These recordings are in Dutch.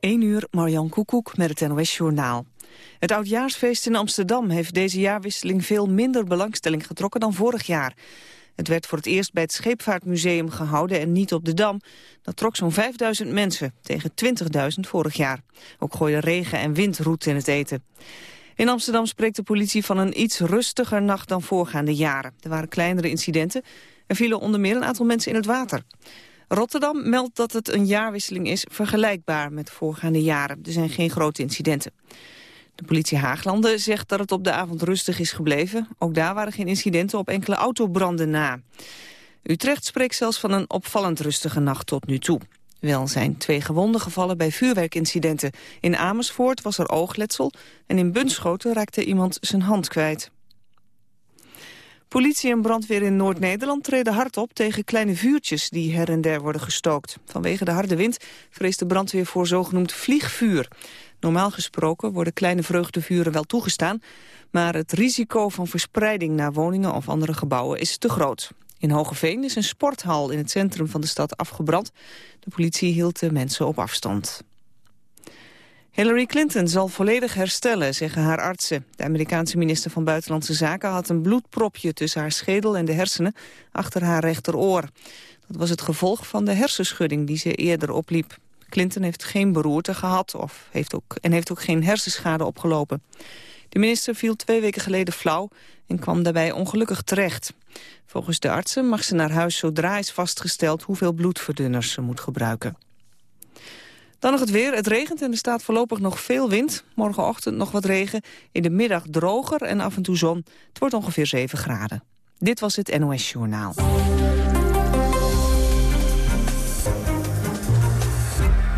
1 uur, Marjan Koekoek met het NOS-journaal. Het Oudjaarsfeest in Amsterdam heeft deze jaarwisseling veel minder belangstelling getrokken dan vorig jaar. Het werd voor het eerst bij het Scheepvaartmuseum gehouden en niet op de Dam. Dat trok zo'n 5000 mensen, tegen 20.000 vorig jaar. Ook gooide regen en wind roet in het eten. In Amsterdam spreekt de politie van een iets rustiger nacht dan voorgaande jaren. Er waren kleinere incidenten. Er vielen onder meer een aantal mensen in het water. Rotterdam meldt dat het een jaarwisseling is vergelijkbaar met voorgaande jaren. Er zijn geen grote incidenten. De politie Haaglanden zegt dat het op de avond rustig is gebleven. Ook daar waren geen incidenten op enkele autobranden na. Utrecht spreekt zelfs van een opvallend rustige nacht tot nu toe. Wel zijn twee gewonden gevallen bij vuurwerkincidenten. In Amersfoort was er oogletsel en in Bunschoten raakte iemand zijn hand kwijt. Politie en brandweer in Noord-Nederland treden hard op tegen kleine vuurtjes die her en der worden gestookt. Vanwege de harde wind vreest de brandweer voor zogenoemd vliegvuur. Normaal gesproken worden kleine vreugdevuren wel toegestaan, maar het risico van verspreiding naar woningen of andere gebouwen is te groot. In Hogeveen is een sporthal in het centrum van de stad afgebrand. De politie hield de mensen op afstand. Hillary Clinton zal volledig herstellen, zeggen haar artsen. De Amerikaanse minister van Buitenlandse Zaken had een bloedpropje tussen haar schedel en de hersenen achter haar rechteroor. Dat was het gevolg van de hersenschudding die ze eerder opliep. Clinton heeft geen beroerte gehad of heeft ook, en heeft ook geen hersenschade opgelopen. De minister viel twee weken geleden flauw en kwam daarbij ongelukkig terecht. Volgens de artsen mag ze naar huis zodra is vastgesteld hoeveel bloedverdunners ze moet gebruiken. Dan nog het weer. Het regent en er staat voorlopig nog veel wind. Morgenochtend nog wat regen. In de middag droger en af en toe zon. Het wordt ongeveer 7 graden. Dit was het NOS Journaal.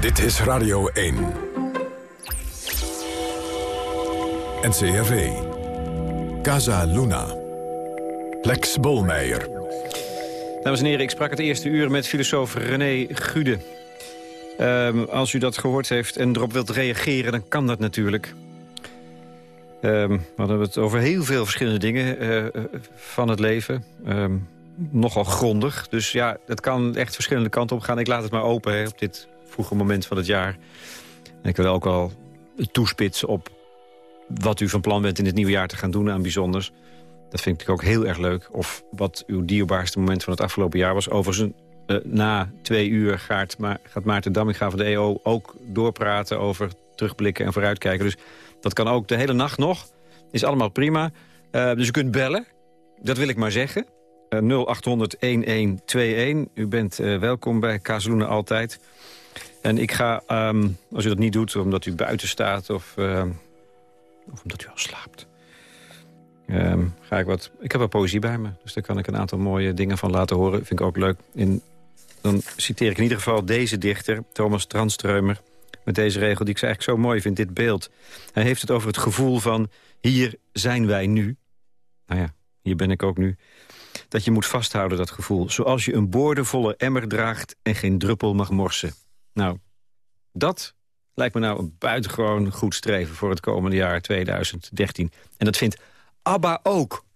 Dit is Radio 1. NCRV. Casa Luna. Lex Bolmeijer. Dames en heren, ik sprak het eerste uur met filosoof René Gude. Um, als u dat gehoord heeft en erop wilt reageren, dan kan dat natuurlijk. Um, we hadden het over heel veel verschillende dingen uh, van het leven. Um, nogal grondig. Dus ja, het kan echt verschillende kanten op gaan. Ik laat het maar open hè, op dit vroege moment van het jaar. En ik wil ook wel toespitsen op wat u van plan bent in het nieuwe jaar te gaan doen aan bijzonders. Dat vind ik ook heel erg leuk. Of wat uw dierbaarste moment van het afgelopen jaar was. Overigens, uh, na twee uur gaat, Ma gaat Maarten Damminga van de EO ook doorpraten over terugblikken en vooruitkijken. Dus dat kan ook de hele nacht nog. Is allemaal prima. Uh, dus u kunt bellen. Dat wil ik maar zeggen. Uh, 0800-1121. U bent welkom bij Kazeloenen altijd. En ik ga, um, als u dat niet doet, omdat u buiten staat of, uh, of omdat u al slaapt... Um, ga ik, wat, ik heb wel poëzie bij me, dus daar kan ik een aantal mooie dingen van laten horen. Vind ik ook leuk. In, dan citeer ik in ieder geval deze dichter, Thomas Tranströmer... met deze regel die ik eigenlijk zo mooi vind, dit beeld. Hij heeft het over het gevoel van, hier zijn wij nu. Nou ja, hier ben ik ook nu. Dat je moet vasthouden, dat gevoel. Zoals je een boordevolle emmer draagt en geen druppel mag morsen. Nou, dat lijkt me nou een buitengewoon goed streven... voor het komende jaar 2013. En dat vindt ABBA ook.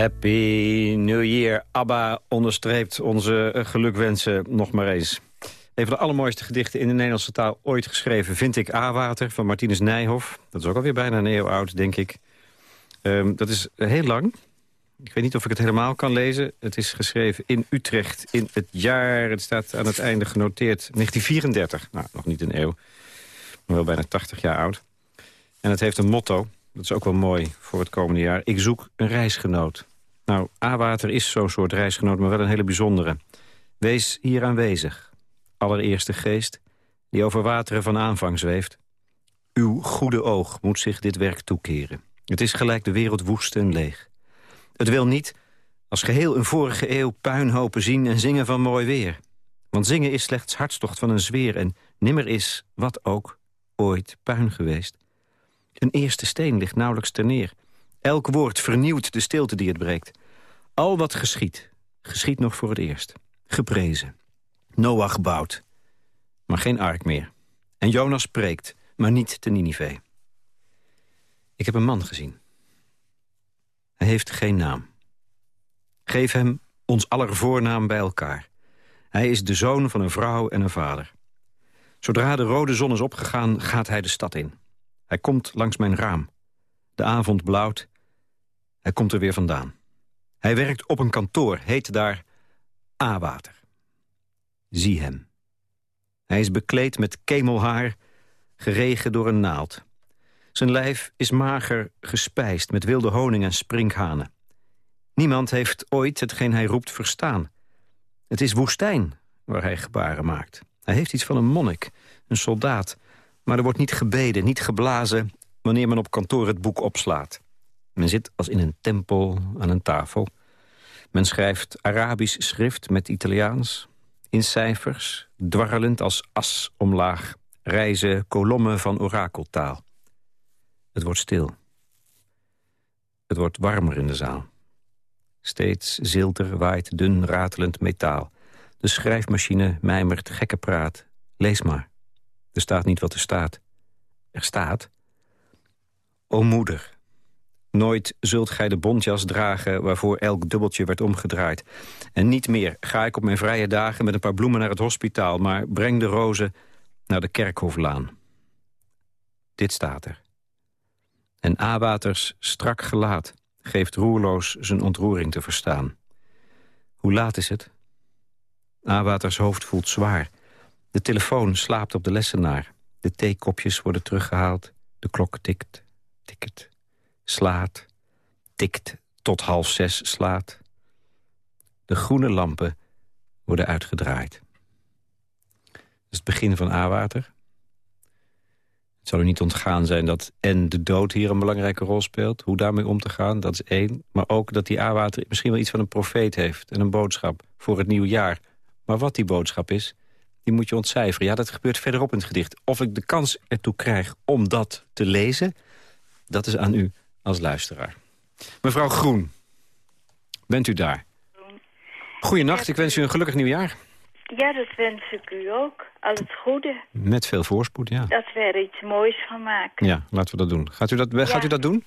Happy New Year. ABBA onderstreept onze eh, gelukwensen nog maar eens. Een van de allermooiste gedichten in de Nederlandse taal ooit geschreven... vind ik A-Water van Martinus Nijhoff. Dat is ook alweer bijna een eeuw oud, denk ik. Um, dat is heel lang. Ik weet niet of ik het helemaal kan lezen. Het is geschreven in Utrecht in het jaar... het staat aan het einde genoteerd 1934. Nou, nog niet een eeuw. Maar wel bijna 80 jaar oud. En het heeft een motto. Dat is ook wel mooi voor het komende jaar. Ik zoek een reisgenoot. Nou, A-Water is zo'n soort reisgenoot, maar wel een hele bijzondere. Wees hier aanwezig. Allereerste geest, die over wateren van aanvang zweeft. Uw goede oog moet zich dit werk toekeren. Het is gelijk de wereld woest en leeg. Het wil niet, als geheel een vorige eeuw, puinhopen zien en zingen van mooi weer. Want zingen is slechts hartstocht van een zweer... en nimmer is, wat ook, ooit puin geweest. Een eerste steen ligt nauwelijks ter neer. Elk woord vernieuwt de stilte die het breekt. Al wat geschiet, geschiet nog voor het eerst. Geprezen. Noach bouwt, maar geen ark meer. En Jonas spreekt, maar niet te Ninive. Ik heb een man gezien. Hij heeft geen naam. Geef hem ons aller voornaam bij elkaar. Hij is de zoon van een vrouw en een vader. Zodra de rode zon is opgegaan, gaat hij de stad in. Hij komt langs mijn raam. De avond blauwt. Hij komt er weer vandaan. Hij werkt op een kantoor, heet daar A-water. Zie hem. Hij is bekleed met kemelhaar, geregen door een naald. Zijn lijf is mager gespijsd met wilde honing en sprinkhanen. Niemand heeft ooit hetgeen hij roept verstaan. Het is woestijn waar hij gebaren maakt. Hij heeft iets van een monnik, een soldaat. Maar er wordt niet gebeden, niet geblazen... wanneer men op kantoor het boek opslaat. Men zit als in een tempel aan een tafel. Men schrijft Arabisch schrift met Italiaans. In cijfers, dwarrelend als as omlaag... reizen kolommen van orakeltaal. Het wordt stil. Het wordt warmer in de zaal. Steeds zilter waait dun ratelend metaal. De schrijfmachine mijmert gekke praat. Lees maar. Er staat niet wat er staat. Er staat... O moeder, nooit zult gij de bontjas dragen... waarvoor elk dubbeltje werd omgedraaid. En niet meer ga ik op mijn vrije dagen met een paar bloemen naar het hospitaal... maar breng de rozen naar de kerkhoflaan. Dit staat er. En Awaters strak gelaat geeft roerloos zijn ontroering te verstaan. Hoe laat is het? Awaters hoofd voelt zwaar. De telefoon slaapt op de lessenaar. De theekopjes worden teruggehaald. De klok tikt, tikt, slaat, tikt tot half zes slaat. De groene lampen worden uitgedraaid. Dat is het begin van A-water. Het zal u niet ontgaan zijn dat en de dood hier een belangrijke rol speelt. Hoe daarmee om te gaan, dat is één. Maar ook dat die A-water misschien wel iets van een profeet heeft... en een boodschap voor het nieuwe jaar. Maar wat die boodschap is, die moet je ontcijferen. Ja, dat gebeurt verderop in het gedicht. Of ik de kans ertoe krijg om dat te lezen... dat is aan u als luisteraar. Mevrouw Groen, bent u daar? Goedenacht, ik wens u een gelukkig nieuwjaar. Ja, dat wens ik u ook. Al het goede. Met veel voorspoed, ja. Dat we er iets moois van maken. Ja, laten we dat doen. Gaat u dat, gaat u dat doen?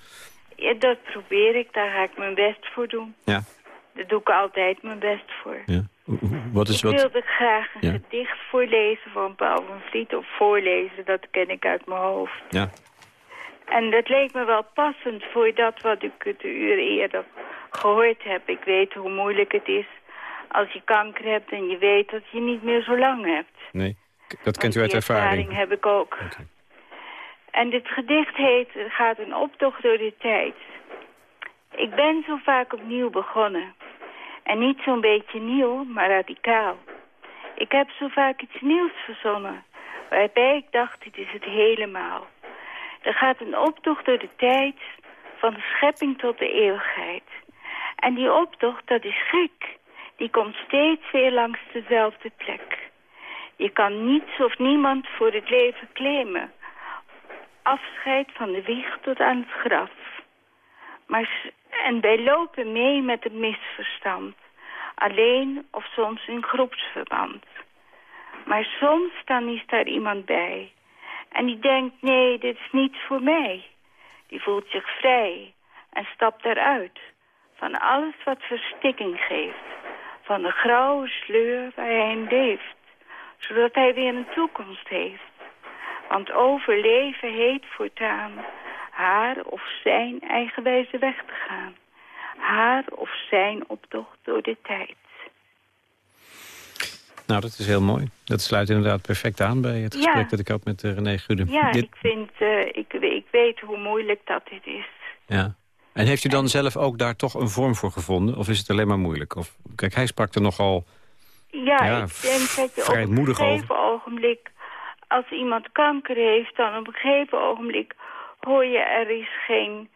Ja, dat probeer ik. Daar ga ik mijn best voor doen. Ja. Daar doe ik altijd mijn best voor. Ja. Wat is ik wat... wilde graag een gedicht voorlezen van Paul van Vliet. Of voorlezen, dat ken ik uit mijn hoofd. Ja. En dat leek me wel passend voor dat wat ik het uur eerder gehoord heb. Ik weet hoe moeilijk het is als je kanker hebt en je weet dat je niet meer zo lang hebt. Nee, dat kent u uit ervaring. ervaring heb ik ook. Okay. En dit gedicht heet, gaat een optocht door de tijd. Ik ben zo vaak opnieuw begonnen. En niet zo'n beetje nieuw, maar radicaal. Ik heb zo vaak iets nieuws verzonnen. Waarbij ik dacht, dit is het helemaal. Er gaat een optocht door de tijd, van de schepping tot de eeuwigheid. En die optocht, dat is gek. Die komt steeds weer langs dezelfde plek. Je kan niets of niemand voor het leven claimen. Afscheid van de wieg tot aan het graf. Maar, en wij lopen mee met het misverstand. Alleen of soms in groepsverband. Maar soms dan is daar iemand bij. En die denkt, nee, dit is niets voor mij. Die voelt zich vrij en stapt eruit. Van alles wat verstikking geeft. Van de grauwe sleur waar hij in leeft. Zodat hij weer een toekomst heeft. Want overleven heet voortaan haar of zijn eigenwijze weg te gaan. Haar of zijn optocht door de tijd. Nou, dat is heel mooi. Dat sluit inderdaad perfect aan bij het gesprek Ja. dat ik had met uh, René Gude. Ja, Dit- ik vind, eh, ik, ik weet hoe moeilijk dat dit is. ja. En heeft u dan zelf ook daar toch een vorm voor gevonden? Of is het alleen maar moeilijk? Of, kijk, hij sprak er nogal... Ja, Ja, ik denk dat je op een gegeven ogenblik... als iemand kanker heeft, dan op een gegeven ogenblik... hoor je er is geen,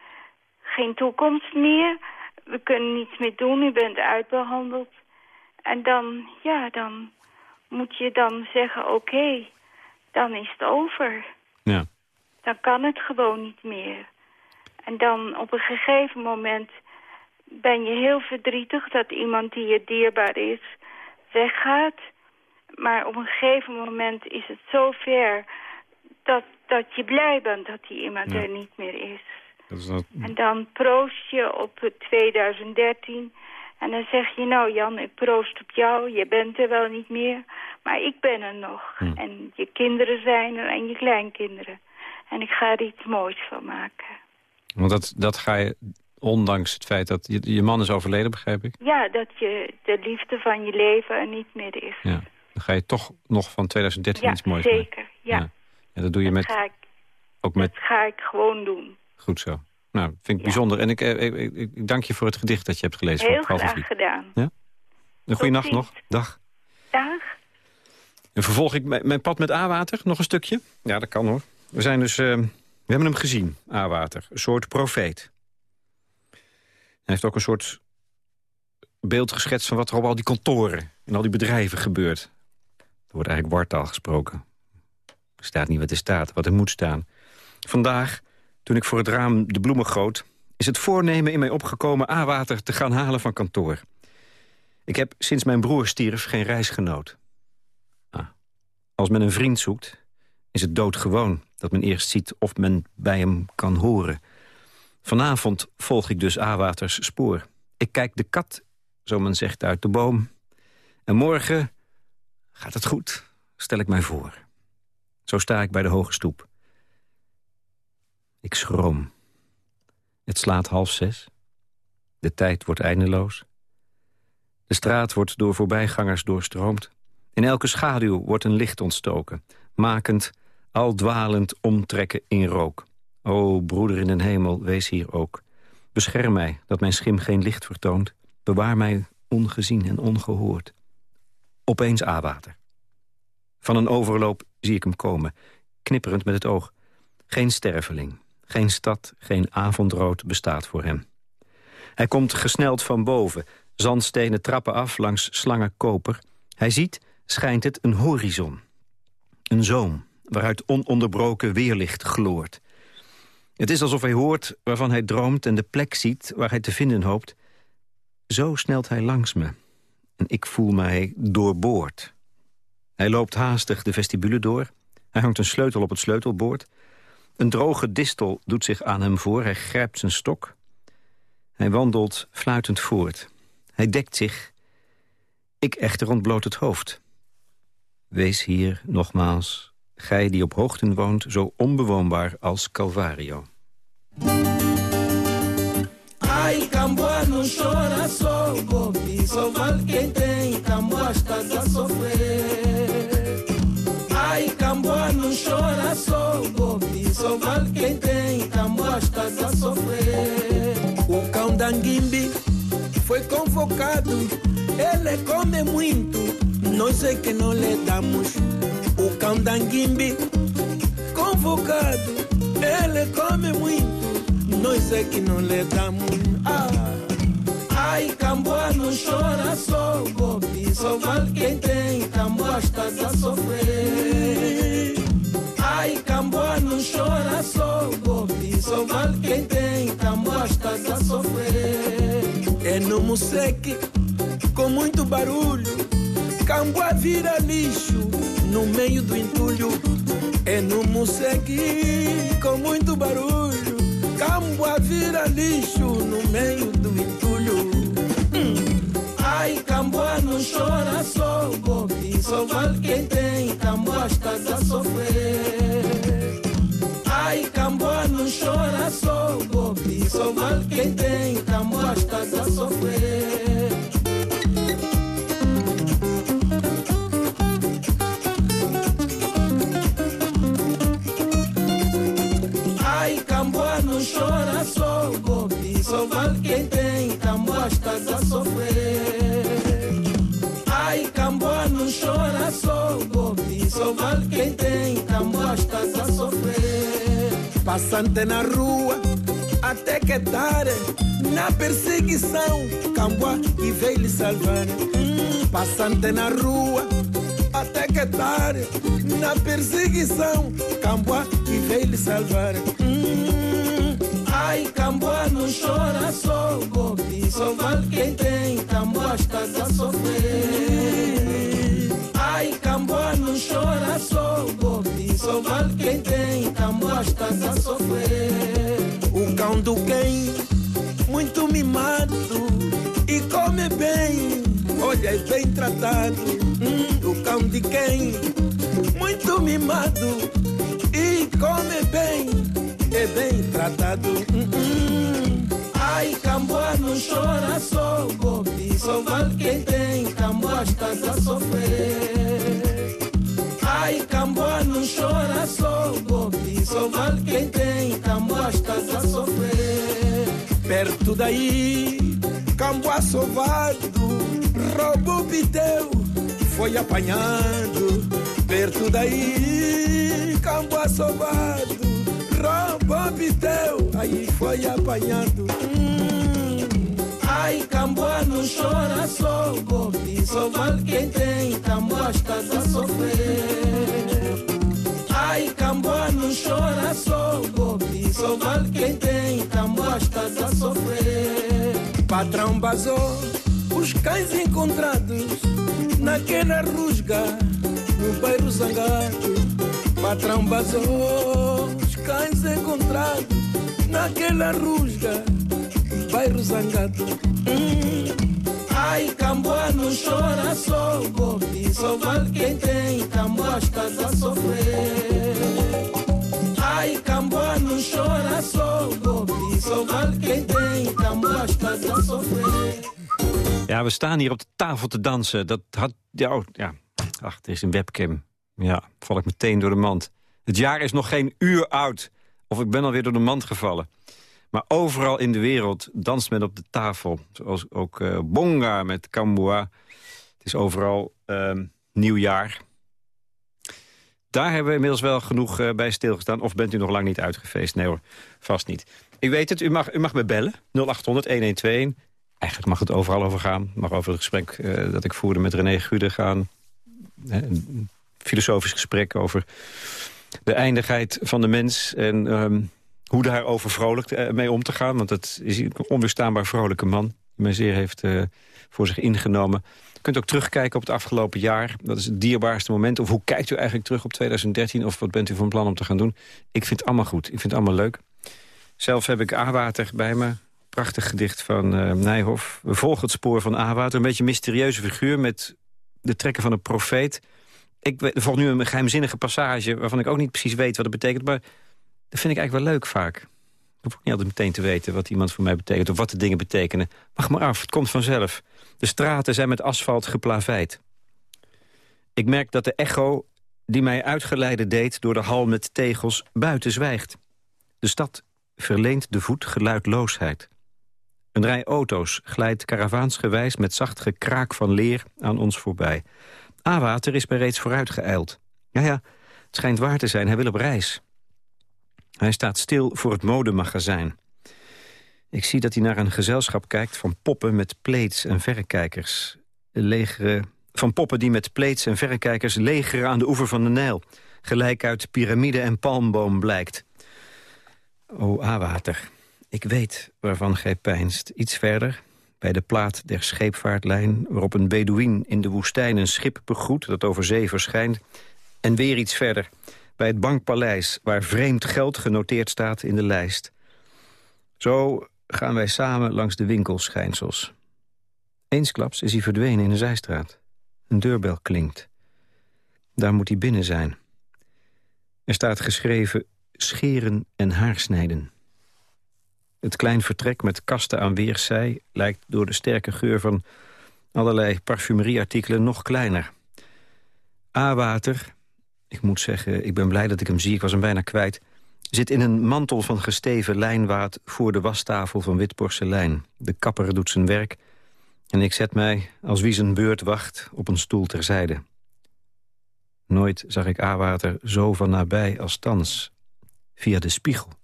geen toekomst meer. We kunnen niets meer doen, u bent uitbehandeld. En dan, ja, dan moet je dan zeggen... oké, dan is het over. Ja. Dan kan het gewoon niet meer. En dan op een gegeven moment ben je heel verdrietig dat iemand die je dierbaar is weggaat. Maar op een gegeven moment is het zo ver dat, dat je blij bent dat die iemand Ja. er niet meer is. Dat is dat... En dan proost je op het 2013 en dan zeg je, nou Jan, ik proost op jou, je bent er wel niet meer, maar ik ben er nog. Hm. En je kinderen zijn er en je kleinkinderen. En ik ga er iets moois van maken. Want dat, dat ga je, ondanks het feit dat je, je man is overleden, begrijp ik. Ja, dat je de liefde van je leven er niet meer is. Ja. Dan ga je toch nog van 2013 Ja, iets moois maken. zeker. Ja, Ja. En dat doe je dat, met, ga ik, ook met... dat ga ik gewoon doen. Goed zo. Nou, vind ik Ja. bijzonder. En ik, eh, ik, ik, ik dank je voor het gedicht dat je hebt gelezen. Heel graag gedaan. Een goede nacht nog. Dag. Dag. En vervolg ik mijn pad met A-water nog een stukje? Ja, dat kan hoor. We zijn dus... eh, we hebben hem gezien, A-water. Een soort profeet. Hij heeft ook een soort beeld geschetst van wat er op al die kantoren... en al die bedrijven gebeurt. Er wordt eigenlijk wartaal gesproken. Er staat niet wat er staat, wat er moet staan. Vandaag, toen ik voor het raam de bloemen goot... is het voornemen in mij opgekomen A-water te gaan halen van kantoor. Ik heb sinds mijn broer stierf geen reisgenoot. Ah. Als men een vriend zoekt, is het doodgewoon dat men eerst ziet of men bij hem kan horen. Vanavond volg ik dus A-waters spoor. Ik kijk de kat, zo men zegt, uit de boom. En morgen gaat het goed, stel ik mij voor. Zo sta ik bij de hoge stoep. Ik schroom. Het slaat half zes. De tijd wordt eindeloos. De straat wordt door voorbijgangers doorstroomd. In elke schaduw wordt een licht ontstoken, makend, al dwalend omtrekken in rook. O, broeder in den hemel, wees hier ook. Bescherm mij, dat mijn schim geen licht vertoont. Bewaar mij ongezien en ongehoord. Opeens A-water. Van een overloop zie ik hem komen, knipperend met het oog. Geen sterveling, geen stad, geen avondrood bestaat voor hem. Hij komt gesneld van boven, zandstenen trappen af langs slangen koper. Hij ziet, schijnt het, een horizon. Een zoom, waaruit ononderbroken weerlicht gloort. Het is alsof hij hoort waarvan hij droomt en de plek ziet waar hij te vinden hoopt. Zo snelt hij langs me. En ik voel mij doorboord. Hij loopt haastig de vestibule door. Hij hangt een sleutel op het sleutelbord. Een droge distel doet zich aan hem voor. Hij grijpt zijn stok. Hij wandelt fluitend voort. Hij dekt zich. Ik echter ontbloot het hoofd. Wees hier nogmaals, gij die op hoogten woont... zo onbewoonbaar als Calvario. Chora quem tem, sofrer. Ai, Camboa não chora só, Bobi, só vale quem tem, Camboa estás a sofrer. O cão da foi convocado, ele come muito, nós é que não lhe damos. O cão da convocado, ele come muito, nós é que não lhe damos. Ah. Ai, Camboa não chora só, Bobi, só vale quem tem, Camboa estás a sofrer. Ai, Camboa não chora só, Bobi, só vale quem tem, Camboa estás a sofrer. É no Museque, com muito barulho, Camboa vira lixo, no meio do entulho. É no Museque, com muito barulho, Camboa vira lixo, no meio do entulho. Ai, Camboa não chora só, Bobi, só vale quem tem, Camboa a sofrer. Ai, Camboa não chora só, Bobi, só vale quem tem, Camboa a sofrer. Chora só, Bobi, só vale quem tem, Camboa a sofrer. Ai, Camboa não chora só, Bobi, só vale quem tem, Camboa estás a sofrer. Passante na rua, até que tarde, na perseguição, Camboa e veio lhe salvar. Hum, passante na rua, até que tarde, na perseguição, Camboa e veio lhe salvar. Hum, ai, Camboa não chora só, Bobi, só vale quem tem, Camboa estás a sofrer. Ai, Camboa não chora só, Bobi, só vale quem tem, Camboa estás a sofrer. O cão do quem, muito mimado e come bem, olha, é bem tratado. Hum, o cão de quem, muito mimado e come bem, é bem tratado. Hum, hum. Ai, Camboa não chora só, Bobi, só vale quem tem, Camboa estás a sofrer. Ai, Camboa não chora só, Bobi, só vale quem tem, Camboa estás a sofrer. Perto daí, Camboa sovado, roubou o piteu, foi apanhado. Perto daí, Camboa sovado, roubou o piteu, aí foi apanhado. Hum. Ai, Camboa não chora só, Bobi. Só vale quem tem, Camboa estás a sofrer. Ai, Camboa não chora só, Bobi. Só vale quem tem, Camboa estás a sofrer. Patrão basou os cães encontrados naquela rusga, no bairro zangado. Patrão basou os cães encontrados naquela rusga bairro zangado. Hum. Ai, Camboa não chora só, Bobi. Só vale quem tem, Camboa estás a sofrer. Ai, Camboa não chora só, Bobi. Só vale quem tem, Camboa estás a sofrer. Ja, we staan hier op de tafel te dansen. Dat had, ja, oh, ja. Ach, er is een webcam. Ja, val ik meteen door de mand. Het jaar is nog geen uur oud. Of ik ben alweer door de mand gevallen. Maar overal in de wereld danst men op de tafel. Zoals ook uh, Bonga met Kambua. Het is overal uh, nieuwjaar. Daar hebben we inmiddels wel genoeg uh, bij stilgestaan. Of bent u nog lang niet uitgefeest? Nee hoor, vast niet. Ik weet het, u mag, u mag me bellen. 0800-1121. Eigenlijk mag het overal over gaan. mag over het gesprek uh, dat ik voerde met René Gude gaan. Filosofisch gesprek over de eindigheid van de mens. En um, hoe daarover vrolijk eh, mee om te gaan. Want het is een onweerstaanbaar vrolijke man. Die mij zeer heeft uh, voor zich ingenomen. Je kunt ook terugkijken op het afgelopen jaar. Dat is het dierbaarste moment. Of hoe kijkt u eigenlijk terug op 2013? Of wat bent u van plan om te gaan doen? Ik vind het allemaal goed. Ik vind het allemaal leuk. Zelf heb ik A-water bij me. Prachtig gedicht van uh, Nijhoff. We volgen het spoor van A-water. Een beetje een mysterieuze figuur met de trekken van een profeet. Ik volg nu een geheimzinnige passage... waarvan ik ook niet precies weet wat het betekent... maar dat vind ik eigenlijk wel leuk vaak. Ik hoef niet altijd meteen te weten wat iemand voor mij betekent... of wat de dingen betekenen. Wacht maar af, het komt vanzelf. De straten zijn met asfalt geplaveid. Ik merk dat de echo die mij uitgeleide deed... door de hal met tegels buiten zwijgt. De stad verleent de voet geluidloosheid. Een rij auto's glijdt karavaansgewijs... met zacht gekraak van leer aan ons voorbij. A-water is bereeds vooruitgeëild. Ja, ja, het schijnt waar te zijn, hij wil op reis. Hij staat stil voor het modemagazijn. Ik zie dat hij naar een gezelschap kijkt van poppen met pleets en verrekijkers. Legeren, van poppen die met pleets en verrekijkers legeren aan de oever van de Nijl. Gelijk uit piramide en palmboom blijkt. O, A-water, ik weet waarvan gij pijnst. Iets verder, bij de plaat der scheepvaartlijn... waarop een bedouin in de woestijn een schip begroet... dat over zee verschijnt. En weer iets verder, bij het bankpaleis... waar vreemd geld genoteerd staat in de lijst. Zo gaan wij samen langs de winkelschijnsels. Eensklaps is hij verdwenen in een zijstraat. Een deurbel klinkt. Daar moet hij binnen zijn. Er staat geschreven scheren en haarsnijden. Het klein vertrek met kasten aan weerszij... lijkt door de sterke geur van allerlei parfumerieartikelen nog kleiner. A-water, ik moet zeggen, ik ben blij dat ik hem zie, ik was hem bijna kwijt... zit in een mantel van gesteven lijnwaad voor de wastafel van wit porselein. De kapper doet zijn werk en ik zet mij, als wie zijn beurt wacht, op een stoel terzijde. Nooit zag ik A-water zo van nabij als thans, via de spiegel.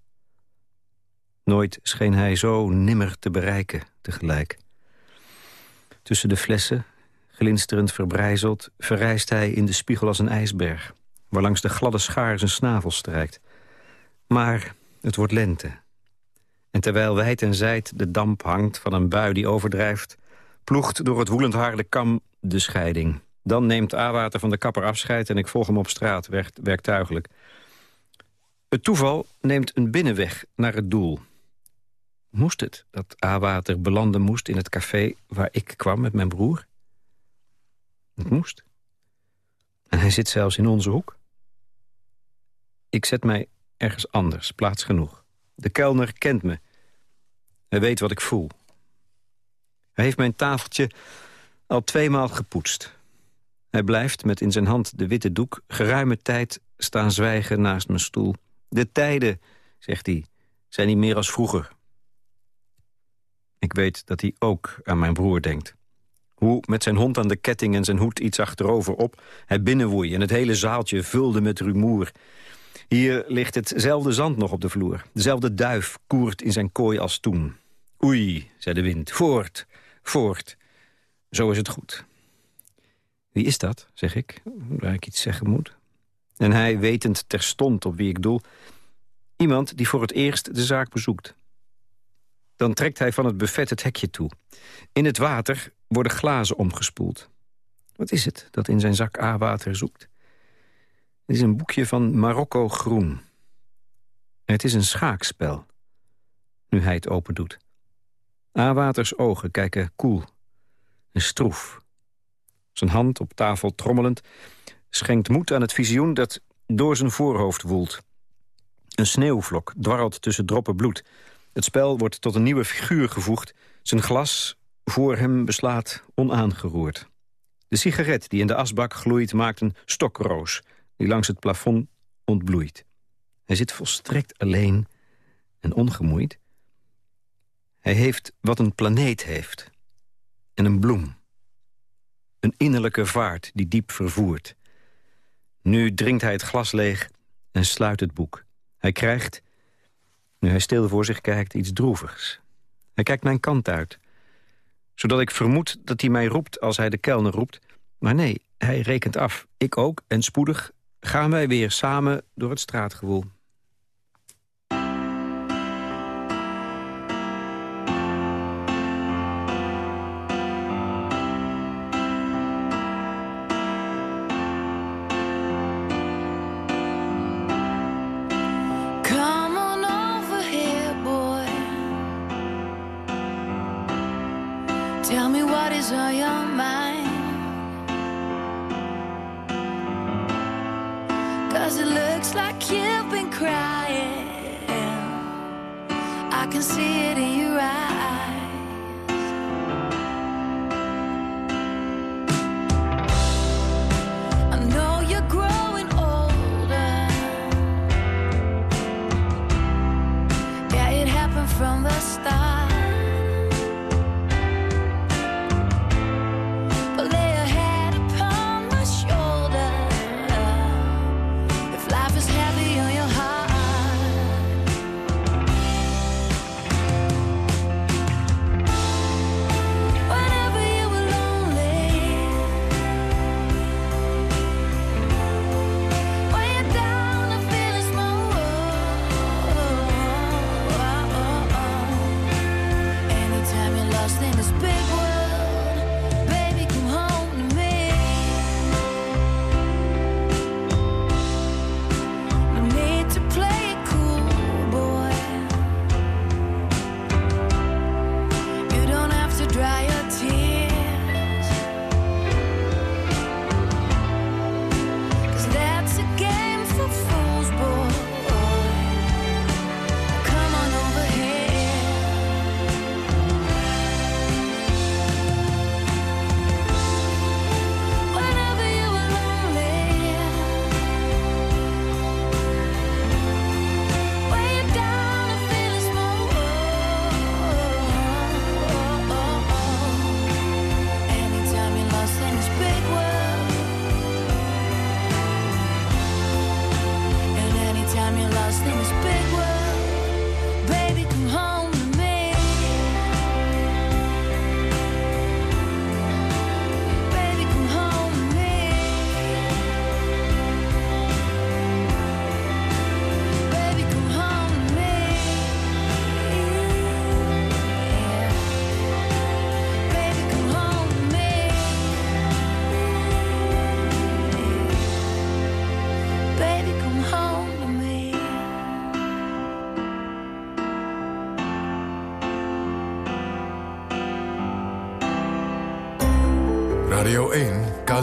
Nooit scheen hij zo nimmer te bereiken tegelijk. Tussen de flessen, glinsterend verbrijzeld... verrijst hij in de spiegel als een ijsberg waarlangs de gladde schaar zijn snavel strijkt. Maar het wordt lente. En terwijl wijd en zijd de damp hangt van een bui die overdrijft... ploegt door het woelend harde kam de scheiding. Dan neemt A-water van de kapper afscheid en ik volg hem op straat, werkt, werktuigelijk. Het toeval neemt een binnenweg naar het doel. Moest het dat A-water belanden moest in het café waar ik kwam met mijn broer? Het moest. En hij zit zelfs in onze hoek. Ik zet mij ergens anders, plaats genoeg. De kelner kent me. Hij weet wat ik voel. Hij heeft mijn tafeltje al tweemaal gepoetst. Hij blijft met in zijn hand de witte doek... geruime tijd staan zwijgen naast mijn stoel. De tijden, zegt hij, zijn niet meer als vroeger. Ik weet dat hij ook aan mijn broer denkt. Hoe met zijn hond aan de ketting en zijn hoed iets achterover op... hij binnenwoei en het hele zaaltje vulde met rumoer... Hier ligt hetzelfde zand nog op de vloer. Dezelfde duif koert in zijn kooi als toen. Oei, zei de wind, voort, voort. Zo is het goed. Wie is dat, zeg ik, waar ik iets zeggen moet. En hij, wetend terstond op wie ik doel... iemand die voor het eerst de zaak bezoekt. Dan trekt hij van het buffet het hekje toe. In het water worden glazen omgespoeld. Wat is het dat in zijn zak A-water zoekt? Het is een boekje van Marokko Groen. Het is een schaakspel. Nu hij het open doet. A-waters ogen kijken koel en stroef. Zijn hand op tafel trommelend schenkt moed aan het visioen dat door zijn voorhoofd woelt. Een sneeuwvlok dwarrelt tussen droppen bloed. Het spel wordt tot een nieuwe figuur gevoegd. Zijn glas voor hem beslaat onaangeroerd. De sigaret die in de asbak gloeit maakt een stokroos... die langs het plafond ontbloeit. Hij zit volstrekt alleen en ongemoeid. Hij heeft wat een planeet heeft. En een bloem. Een innerlijke vaart die diep vervoert. Nu drinkt hij het glas leeg en sluit het boek. Hij krijgt, nu hij stil voor zich kijkt, iets droevigs. Hij kijkt mijn kant uit. Zodat ik vermoed dat hij mij roept als hij de kelner roept. Maar nee, hij rekent af. Ik ook, en spoedig gaan wij weer samen door het straatgewoel.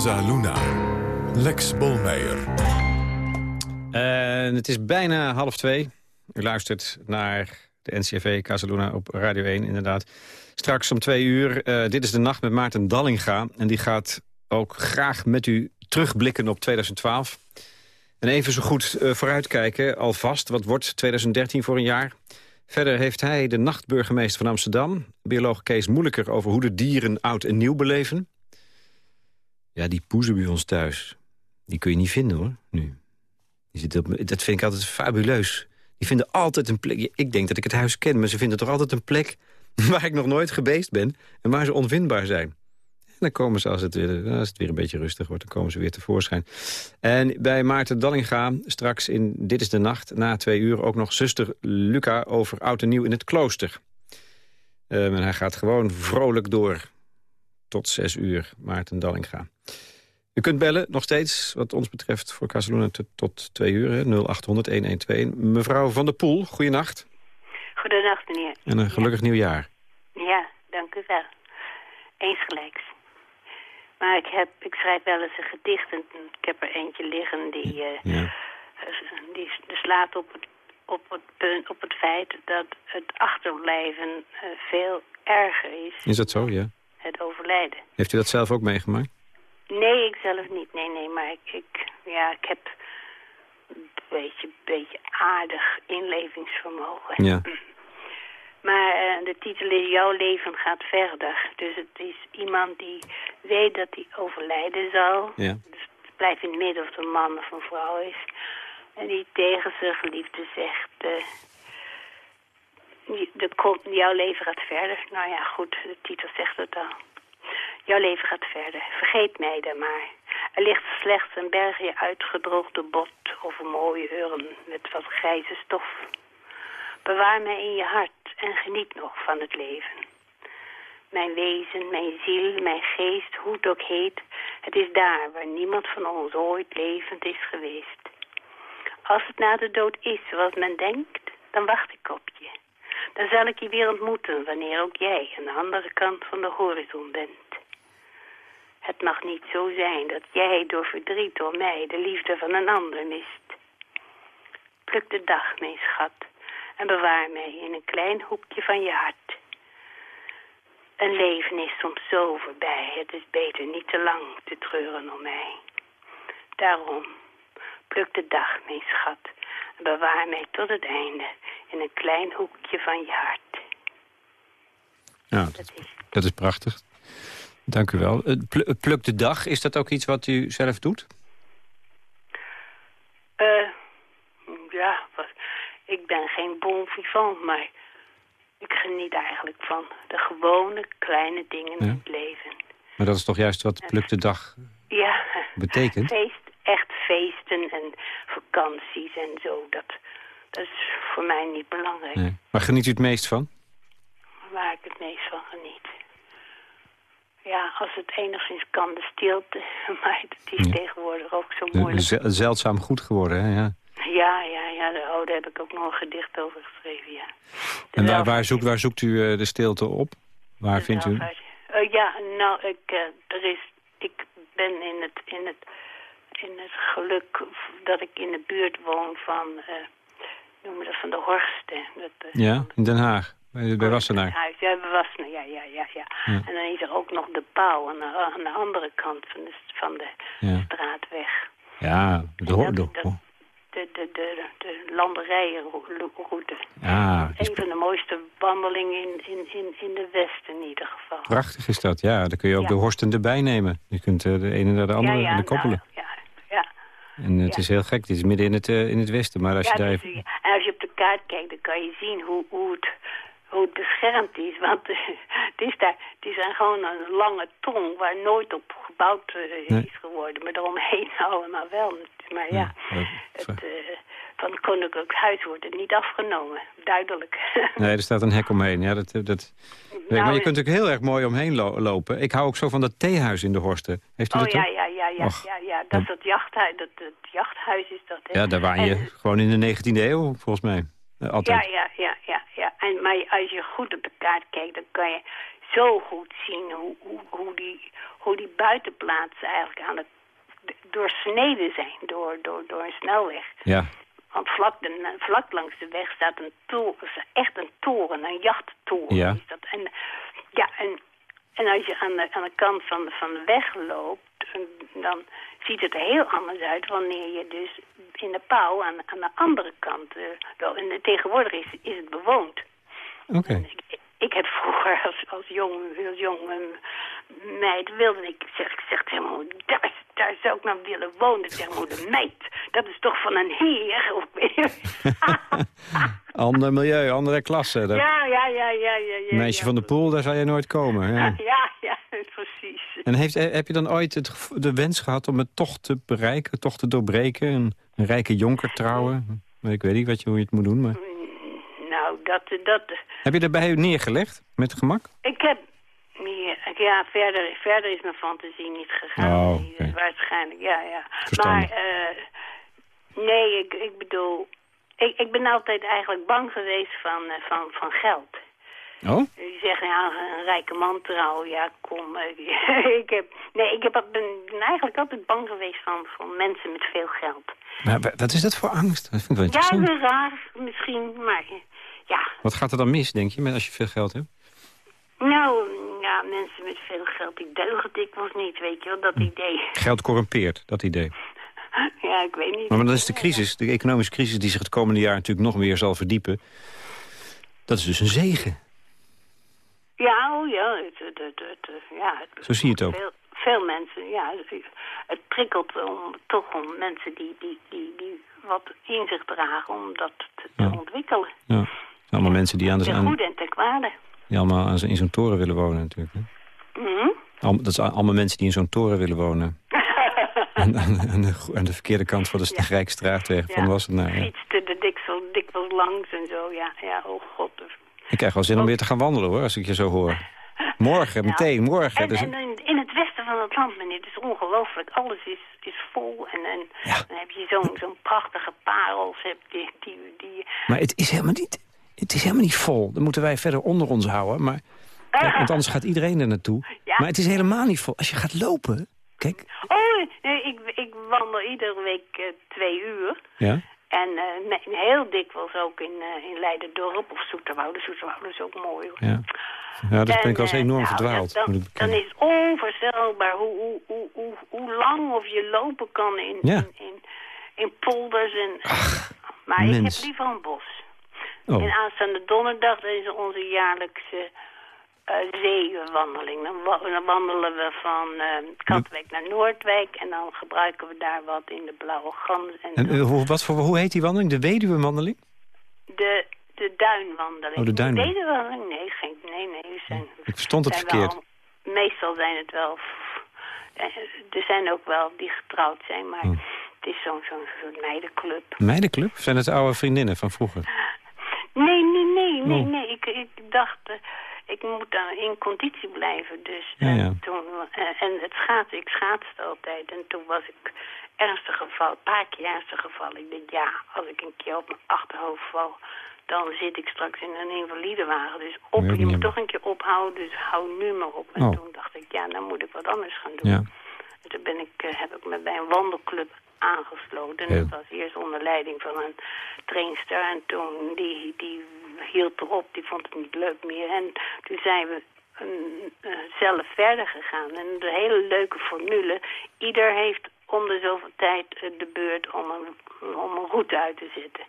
Casa Luna. Lex Bolmeijer. Het is bijna half twee. U luistert naar de NCV Casaluna op Radio 1, inderdaad. Straks om twee uur, eh, dit is de nacht met Maarten Dallinga. En die gaat ook graag met u terugblikken op 2012. En even zo goed eh, vooruitkijken, alvast. Wat wordt 2013 voor een jaar? Verder heeft hij de nachtburgemeester van Amsterdam... bioloog Kees Moeilijker over hoe de dieren oud en nieuw beleven. Ja, die poezen bij ons thuis. Die kun je niet vinden, hoor, nu. Die zit op, dat vind ik altijd fabuleus. Die vinden altijd een plek. Ik denk dat ik het huis ken, maar ze vinden toch altijd een plek... waar ik nog nooit geweest ben en waar ze onvindbaar zijn. En dan komen ze, als het, weer, als het weer een beetje rustig wordt, dan komen ze weer tevoorschijn. En bij Maarten Dallinga, straks in Dit is de Nacht, na twee uur... ook nog zuster Luca over oud en nieuw in het klooster. Um, en hij gaat gewoon vrolijk door tot zes uur, Maarten Dallinga. U kunt bellen, nog steeds, wat ons betreft, voor Casaluna tot twee uur, 0800-1121. Mevrouw Van der Poel, goeienacht. Goedenacht, meneer. En een gelukkig nieuwjaar. Ja, dank u wel. Eens gelijks. Maar ik, heb, ik schrijf wel eens een gedicht en ik heb er eentje liggen die, uh, Ja. die slaat op het, op, het punt, op het feit dat het achterblijven eh, veel erger is Is dat zo, ja? Het overlijden. Heeft u dat zelf ook meegemaakt? Nee, ik zelf niet. Nee, nee, maar ik, ik, ja, ik heb een beetje, beetje aardig inlevingsvermogen. Ja. Maar eh, de titel is Jouw leven gaat verder. Dus het is iemand die weet dat hij overlijden zal. Ja. Dus het blijft in het midden of het een man of een vrouw is. En die tegen zijn geliefde zegt... eh, de, jouw leven gaat verder. Nou ja, goed, de titel zegt het al. Jouw leven gaat verder. Vergeet mij dan maar. Er ligt slechts een bergje uitgedroogde bot of een mooie urn met wat grijze stof. Bewaar mij in je hart en geniet nog van het leven. Mijn wezen, mijn ziel, mijn geest, hoe het ook heet, het is daar waar niemand van ons ooit levend is geweest. Als het na de dood is zoals men denkt, dan wacht ik op je. Dan zal ik je weer ontmoeten wanneer ook jij aan de andere kant van de horizon bent. Het mag niet zo zijn dat jij door verdriet door mij de liefde van een ander mist. Pluk de dag, mijn schat, en bewaar mij in een klein hoekje van je hart. Een leven is soms zo voorbij, het is beter niet te lang te treuren om mij. Daarom, pluk de dag, mijn schat, bewaar mij tot het einde in een klein hoekje van je hart. Ja, Dat is dat is prachtig. Dank u wel. Het pl- Pluk de dag, is dat ook iets wat u zelf doet? Eh, ja, wat, ik ben geen bon vivant, maar ik geniet eigenlijk van de gewone kleine dingen Ja. in het leven. Maar dat is toch juist wat pluk de dag Ja, betekent? feest, echt feesten en vakanties en zo, dat, dat is voor mij niet belangrijk. Nee. Maar geniet u het meest van? Waar ik het meest van geniet. Ja, als het enigszins kan, de stilte. Maar het is Ja. tegenwoordig ook zo moeilijk. Zeldzaam goed geworden, hè? Ja. Ja, ja, ja, oh, daar heb ik ook nog een gedicht over geschreven, ja. De En waar, zoekt, waar zoekt u eh, de stilte op? Waar de vindt u... Eh, ja, nou, ik, eh, er is, ik ben in het, in, het, in het geluk dat ik in de buurt woon van, eh noem je dat, van de Horsten. Dat, eh, Ja, in Den Haag, bij, bij Wassenaar. Huis. Ja, bij Wassenaar, ja, ja, ja, ja, Ja. En dan is er ook nog de pauw aan de, aan de andere kant van de, van de Ja, straatweg. ja de, ho- de, De, de, de, de landerijenroute. is Een van de mooiste wandelingen in, in, in, in de West in ieder geval. prachtig is dat. Ja, dan kun je ook Ja. de horsten erbij nemen. Je kunt eh, de ene naar de andere koppelen. nou, ja, ja. En het ja. is heel gek, het is midden in het, eh, in het westen. Maar als ja je daar even... En als je op de kaart kijkt, dan kan je zien hoe, hoe, het, hoe het beschermd is. Want eh, het, is daar, het is daar gewoon een lange tong waar nooit op gebouwd eh, Nee. is geworden. Maar eromheen allemaal wel. Maar ja, het, eh, van het koninklijk huis wordt het niet afgenomen. Duidelijk. Nee, er staat een hek omheen. Ja, dat, eh, dat... Nee, Nou, maar je kunt ook heel erg mooi omheen lo- lopen. Ik hou ook zo van dat theehuis in de Horsten. Heeft u Oh dat ja, ook? ja, ja, ja, Och. ja, ja. Dat dat jachthuis, dat, het jachthuis is dat. Hè? Ja, daar waren je En- gewoon in de 19e eeuw, volgens mij. Eh, altijd. Ja, ja, ja, ja, ja. En, maar als je goed op de kaart kijkt, dan kan je zo goed zien hoe, hoe, hoe, die, hoe die buitenplaatsen eigenlijk aan het doorsneden zijn door, door, door een snelweg. ja. Want vlak, de, vlak langs de weg staat een toren, echt een toren, een jachttoren Ja. is dat. En, ja, en, en als je aan de, aan de kant van de, van de weg loopt, dan ziet het er heel anders uit wanneer je dus in de pauw aan, aan de andere kant, eh, wel, en tegenwoordig is, is het bewoond. Oké. Ik heb vroeger als, als jong, als jong meid wilde ik, zeg, ik zeg tegen mijn daar, daar zou ik nou willen wonen. Zeg mijn moeder, meid, dat is toch van een heer? Of, je- Ander milieu, andere klasse. Dat- ja, ja, ja, ja, ja. ja Meisje ja. van de Poel, daar zou jij nooit komen. Ja. Ja, ja, precies. En heeft, eh, heb je dan ooit het, de wens gehad om het toch te bereiken, toch te doorbreken? Een, een rijke jonker trouwen? Ik weet niet wat je, hoe je het moet doen, maar... Nou, dat, dat... Heb je daarbij neergelegd, met gemak? Ik heb... Ja, ja verder, verder is mijn fantasie niet gegaan. Oh. Waarschijnlijk, ja, ja. Verstandig. Maar, eh, nee, ik, ik bedoel... Ik, ik ben altijd eigenlijk bang geweest van, eh, van, van geld. Oh? Je zegt, ja, een rijke man trouwen, ja, kom. eh, ik heb, nee, ik heb, ben, ben eigenlijk altijd bang geweest van, van mensen met veel geld. Maar wa- wat is dat voor angst? Dat vind ik wel Ja, interessant. heel raar misschien, maar ja. Wat gaat er dan mis, denk je, met als je veel geld hebt? Nou, ja, mensen met veel geld, die deugen dikwijls niet, weet je wel, dat idee. Geld corrumpeert, dat idee. ja, ik weet niet. Maar, maar dat is de crisis, de economische crisis die zich het komende jaar natuurlijk nog meer zal verdiepen. Dat is dus een zegen. Ja, oh ja, het, het, het, het, ja het, Zo zie je het ook. Veel, veel mensen, ja, het, het prikkelt om, toch om mensen die, die, die, die wat in zich dragen om dat te, te Ja. ontwikkelen. Ja. Allemaal mensen die, aan de, Ten aan, goede en ten kwade. die allemaal aan, in zo'n toren willen wonen natuurlijk. Hè? Mhm. Al- dat zijn allemaal mensen die in zo'n toren willen wonen. aan, aan, aan de, go- aan de verkeerde kant van de Ja. Rijksstraatweg. Van Ja. was het nou, ja. Fietste de dikwijls, dikwijls langs en zo, ja. Ja, oh god. Ik krijg wel zin om weer te gaan wandelen hoor, als ik je zo hoor. Morgen, meteen, morgen. En, Dus, en in, in het westen van het land, meneer, het is ongelooflijk. Alles is, is vol en, en Ja. dan heb je zo'n zo'n prachtige parels. Heb die, die, die, maar het is, helemaal niet, het is helemaal niet vol. Dan moeten wij verder onder ons houden. Maar, kijk, want anders gaat iedereen er naartoe. Ja. Maar het is helemaal niet vol. Als je gaat lopen, kijk. Oh, nee, ik, ik wandel iedere week eh, twee uur. Ja? En me- heel dikwijls ook in, eh in Leiderdorp of Zoeterwoude. Zoeterwoude is ook mooi hoor. Ja. Ja, dat ben ik wel eens En, enorm nou, verdwaald. Dan, is onvoorstelbaar hoe, hoe, hoe, hoe, hoe lang of je lopen kan in, Ja. in, in, in polders. En, maar ik heb liever een bos. Oh. En aanstaande donderdag is onze jaarlijkse eh, zeewandeling. Dan, wa- dan wandelen we van eh, Katwijk naar Noordwijk. En dan gebruiken we daar wat in de Blauwe Gans. En, En eh, hoe, wat voor, hoe heet die wandeling? De weduwewandeling? de, de duinwandeling. Oh, de duinwandeling. Nee, wandeling? Nee, geen, nee, nee. We zijn, Ik verstond het verkeerd. Wel, meestal zijn het wel... Er zijn ook wel die getrouwd zijn, maar Oh. het is zo'n zo'n soort meidenclub. Meidenclub? Zijn het oude vriendinnen van vroeger? Nee, nee, nee, nee, Oh. nee. Ik, ik dacht, eh, ik moet dan in conditie blijven. Dus Ja, eh, ja. toen, eh, en het schaatsen, ik schaatste altijd. En toen was ik ernstig geval, een paar keer ernstig gevallen. Ik dacht, ja, als ik een keer op mijn achterhoofd val, dan zit ik straks in een invalidewagen. Dus op, je moet toch een keer ophouden, dus hou nu maar op. En Oh. toen dacht ik, ja, dan moet ik wat anders gaan doen. Ja. En toen ben ik, heb ik me bij een wandelclub aangesloten. Dat was eerst onder leiding van een trainster. En toen, die, die hield erop, die vond het niet leuk meer. En toen zijn we mm, eh, zelf verder gegaan. En de hele leuke formule. Ieder heeft om de zoveel tijd eh, de beurt om een, om een route uit te zetten.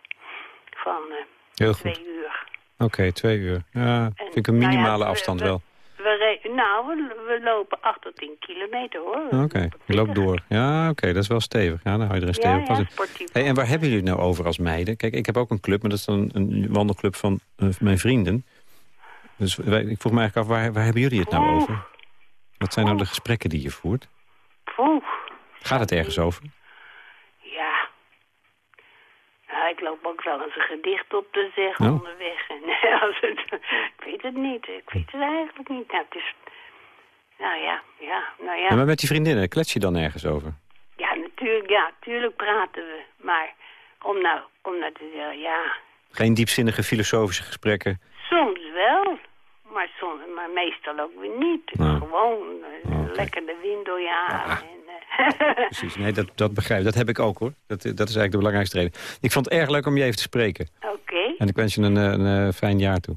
Van eh, Heel goed. twee uur. Oké, twee uur. Ja, En, vind ik een nou ja, minimale we- afstand we- wel. We nou, we, we lopen 8 tot 10 kilometer hoor. Oké, je loopt door. Ja, oké, dat is wel stevig. Ja, dan hou je er stevig Ja, sportief. Hey, en waar hebben jullie het nou over als meiden? Kijk, ik heb ook een club, maar dat is dan een wandelclub van eh, mijn vrienden. Dus wij- ik vroeg me eigenlijk af, waar, waar hebben jullie het nou Oeh. over? Wat zijn nou de gesprekken die je voert? Poeh. Gaat het ergens over? Ja. Ik loop ook wel eens een gedicht op te zeggen Oh. onderweg. En, als het, ik weet het niet. Ik weet het eigenlijk niet. Nou, het is... Nou ja, ja, nou ja. Ja, maar met die vriendinnen, klets je dan ergens over? Ja, natuurlijk, ja, natuurlijk praten we. Maar om nou, om nou te zeggen, ja, Geen diepzinnige filosofische gesprekken? soms wel. Maar, soms, maar meestal ook weer niet. Nou. Gewoon eh, Oh, oké. lekker de wind door je haren. Ah. En, eh, Precies, nee, dat, dat begrijp ik. Dat heb ik ook, hoor. Dat, dat is eigenlijk de belangrijkste reden. Ik vond het erg leuk om je even te spreken. Oké, En ik wens je een, eh, een, eh, fijn jaar toe.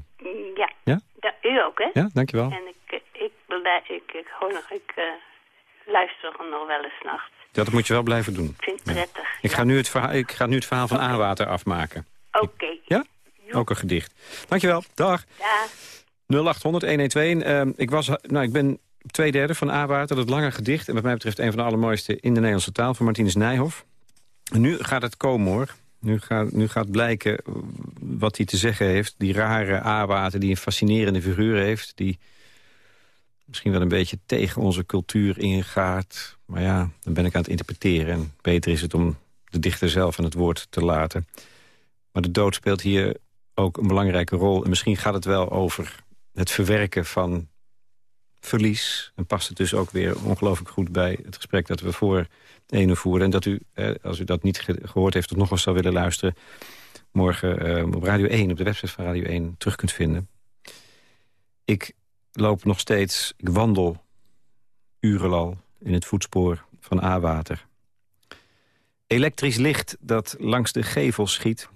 ja. Ja? Da- u ook, hè? Ja, dankjewel. En ik, eh, ik, belij- ik, ik, hoor nog, ik eh, luister nog wel eens nachts. Dat moet je wel blijven doen. Ik vind het prettig. Ik ga nu het verhaal, ik ga nu het verhaal van Aanwater afmaken. Oké. Ja? Ook een gedicht. Dankjewel. Dag. Ja. 0800 1121. Ehm, ik, was, nou, ik ben twee derde van A-Water, dat lange gedicht. En wat mij betreft een van de allermooiste in de Nederlandse taal van Martinus Nijhoff. Nu gaat het komen hoor. Nu gaat, nu gaat blijken wat hij te zeggen heeft. Die rare A-water die een fascinerende figuur heeft... die misschien wel een beetje tegen onze cultuur ingaat. Maar ja, dan ben ik aan het interpreteren. En beter is het om de dichter zelf aan het woord te laten. Maar de dood speelt hier ook een belangrijke rol. En misschien gaat het wel over het verwerken van verlies. En past het dus ook weer ongelooflijk goed bij het gesprek dat we voor ene voeren. En dat u, als u dat niet gehoord heeft of nog eens zou willen luisteren... morgen eh, op Radio 1, op de website van Radio 1, terug kunt vinden. Ik loop nog steeds, ik wandel urenlang in het voetspoor van A-water. Elektrisch licht dat langs de gevel schiet...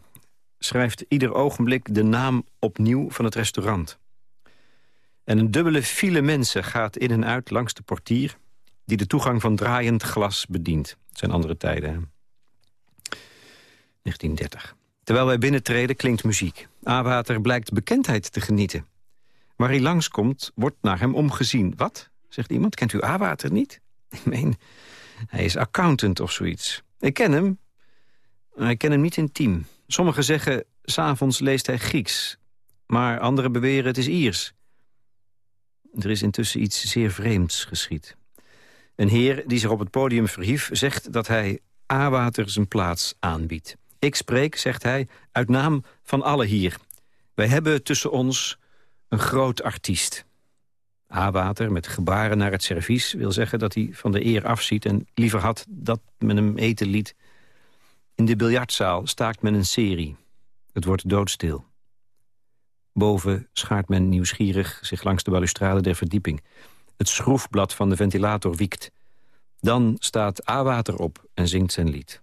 schrijft ieder ogenblik de naam opnieuw van het restaurant. En een dubbele file mensen gaat in en uit langs de portier... die de toegang van draaiend glas bedient. Het zijn andere tijden. 1930. Terwijl wij binnentreden klinkt muziek. A-water blijkt bekendheid te genieten. Waar hij langskomt, wordt naar hem omgezien. Wat? Zegt iemand. Kent u A-water niet? Ik meen, hij is accountant of zoiets. Ik ken hem, maar ik ken hem niet intiem. Sommigen zeggen, s'avonds leest hij Grieks. Maar anderen beweren het is Iers. Er is intussen iets zeer vreemds geschied. Een heer die zich op het podium verhief zegt dat hij A-water zijn plaats aanbiedt. Ik spreek, zegt hij, uit naam van allen hier. Wij hebben tussen ons een groot artiest. A-water met gebaren naar het servies wil zeggen dat hij van de eer afziet... en liever had dat men hem eten liet. In de biljartzaal staakt men een serie. Het wordt doodstil. Boven schaart men nieuwsgierig zich langs de balustrade der verdieping. Het schroefblad van de ventilator wiekt. Dan staat A-water op en zingt zijn lied.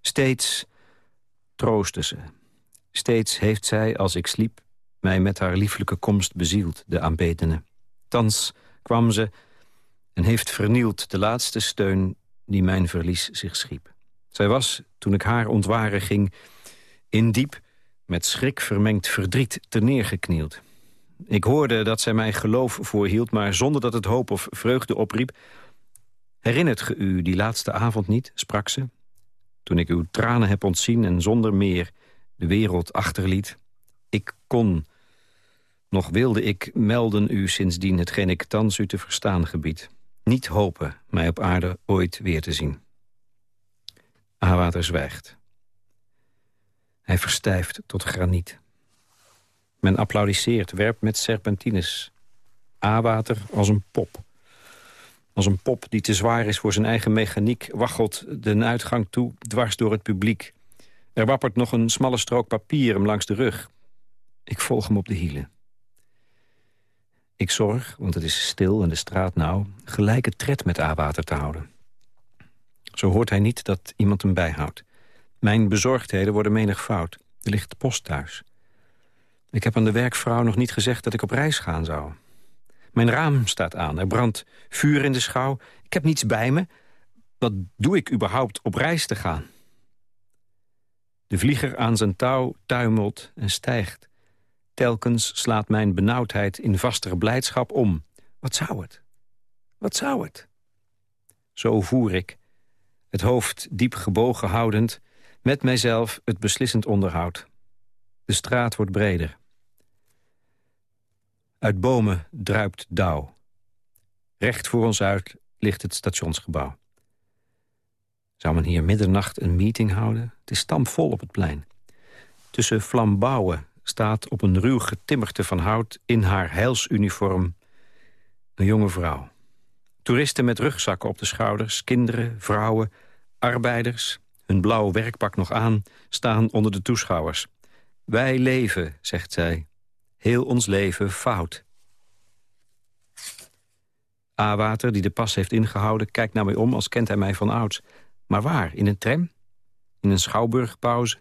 Steeds troosten ze. Steeds heeft zij, als ik sliep, mij met haar lieflijke komst bezield, de aanbetene. Thans kwam ze en heeft vernield de laatste steun die mijn verlies zich schiep. Zij was, toen ik haar ontwaren ging, in diep, met schrik vermengd verdriet terneergeknield. Ik hoorde dat zij mij geloof voorhield, maar zonder dat het hoop of vreugde opriep. Herinnert ge u die laatste avond niet, sprak ze, toen ik uw tranen heb ontzien en zonder meer de wereld achterliet. Ik kon, nog wilde ik melden u sindsdien hetgeen ik thans u te verstaan gebied. Niet hopen mij op aarde ooit weer te zien. Awater zwijgt. Hij verstijft tot graniet. Men applaudisseert, werpt met serpentines. A-water als een pop. Als een pop die te zwaar is voor zijn eigen mechaniek... waggelt de uitgang toe, dwars door het publiek. Er wappert nog een smalle strook papier hem langs de rug. Ik volg hem op de hielen. Ik zorg, want het is stil en de straat nauw... gelijke tred met A-water te houden. Zo hoort hij niet dat iemand hem bijhoudt. Mijn bezorgdheden worden menig fout. Er ligt post thuis. Ik heb aan de werkvrouw nog niet gezegd dat ik op reis gaan zou. Mijn raam staat aan, er brandt vuur in de schouw. Ik heb niets bij me. Wat doe ik überhaupt op reis te gaan? De vlieger aan zijn touw tuimelt en stijgt. Telkens slaat mijn benauwdheid in vastere blijdschap om. Wat zou het? Wat zou het? Zo voer ik, het hoofd diep gebogen houdend... met mijzelf het beslissend onderhoud. De straat wordt breder. Uit bomen druipt dauw. Recht voor ons uit ligt het stationsgebouw. Zou men hier middernacht een meeting houden? Het is stampvol op het plein. Tussen flambouwen staat op een ruw getimmerte van hout... in haar heilsuniform een jonge vrouw. Toeristen met rugzakken op de schouders, kinderen, vrouwen, arbeiders... hun blauw werkpak nog aan, staan onder de toeschouwers. Wij leven, zegt zij, heel ons leven fout. A-water, die de pas heeft ingehouden, kijkt naar mij om als kent hij mij van ouds. Maar waar? In een tram? In een schouwburgpauze?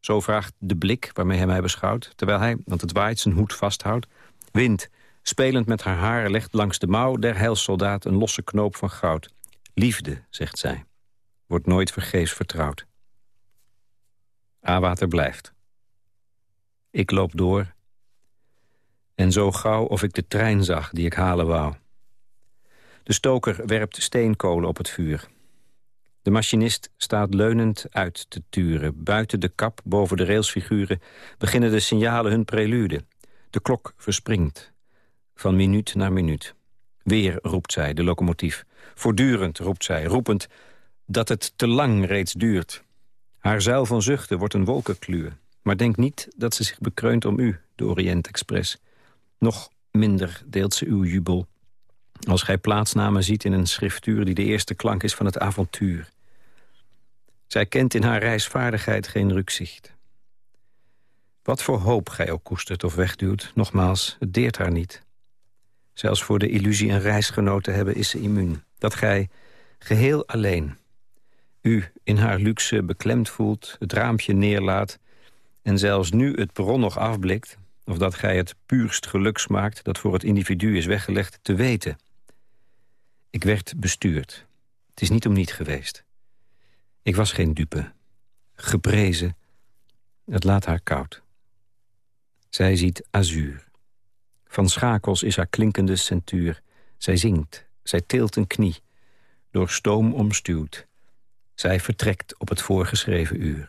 Zo vraagt de blik waarmee hij mij beschouwt... terwijl hij, want het waait, zijn hoed vasthoudt. Wind, spelend met haar haren, legt langs de mouw... der heilsoldaat een losse knoop van goud. Liefde, zegt zij, wordt nooit vergeefs vertrouwd. A-water blijft. Ik loop door. En zo gauw of ik de trein zag die ik halen wou. De stoker werpt steenkolen op het vuur. De machinist staat leunend uit te turen. Buiten de kap, boven de railsfiguren... beginnen de signalen hun prelude. De klok verspringt. Van minuut naar minuut. Weer roept zij, de locomotief. Voortdurend roept zij, roepend dat het te lang reeds duurt. Haar zuil van zuchten wordt een wolkenkluur. Maar denk niet dat ze zich bekreunt om u, de Orient Express. Nog minder deelt ze uw jubel. Als gij plaatsnamen ziet in een schriftuur... die de eerste klank is van het avontuur. Zij kent in haar reisvaardigheid geen rukzicht. Wat voor hoop gij ook koestert of wegduwt, nogmaals, het deert haar niet. Zelfs voor de illusie een reisgenoot te hebben is ze immuun. Dat gij, geheel alleen, u in haar luxe beklemd voelt, het raampje neerlaat... en zelfs nu het perron nog afblikt... of dat gij het puurst geluk smaakt dat voor het individu is weggelegd, te weten. Ik werd bestuurd. Het is niet om niet geweest. Ik was geen dupe. Geprezen. Het laat haar koud. Zij ziet azuur. Van schakels is haar klinkende centuur. Zij zingt, zij teelt een knie. Door stoom omstuwd. Zij vertrekt op het voorgeschreven uur.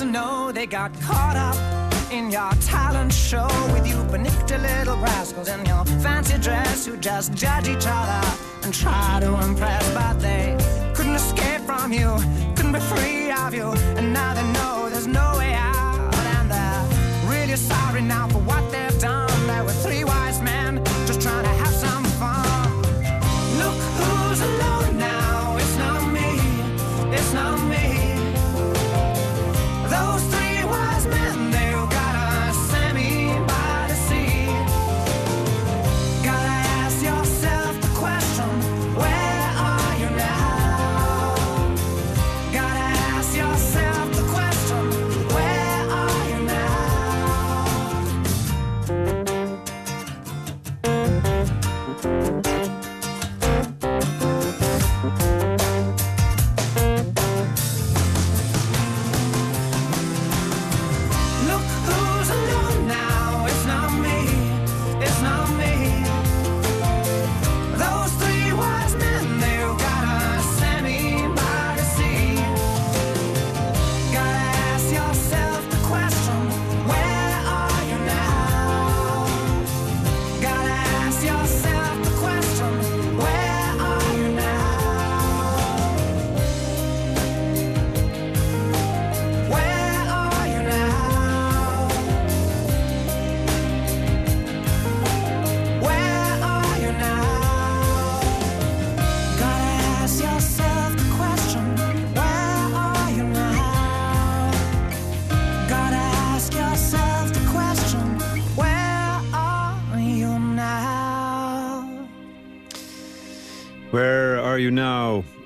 To know they got caught up in your talent show with you benicta little rascals in your fancy dress who just judge each other and try to impress but they couldn't escape from you couldn't be free of you and now they know there's no way out. And they're really sorry now for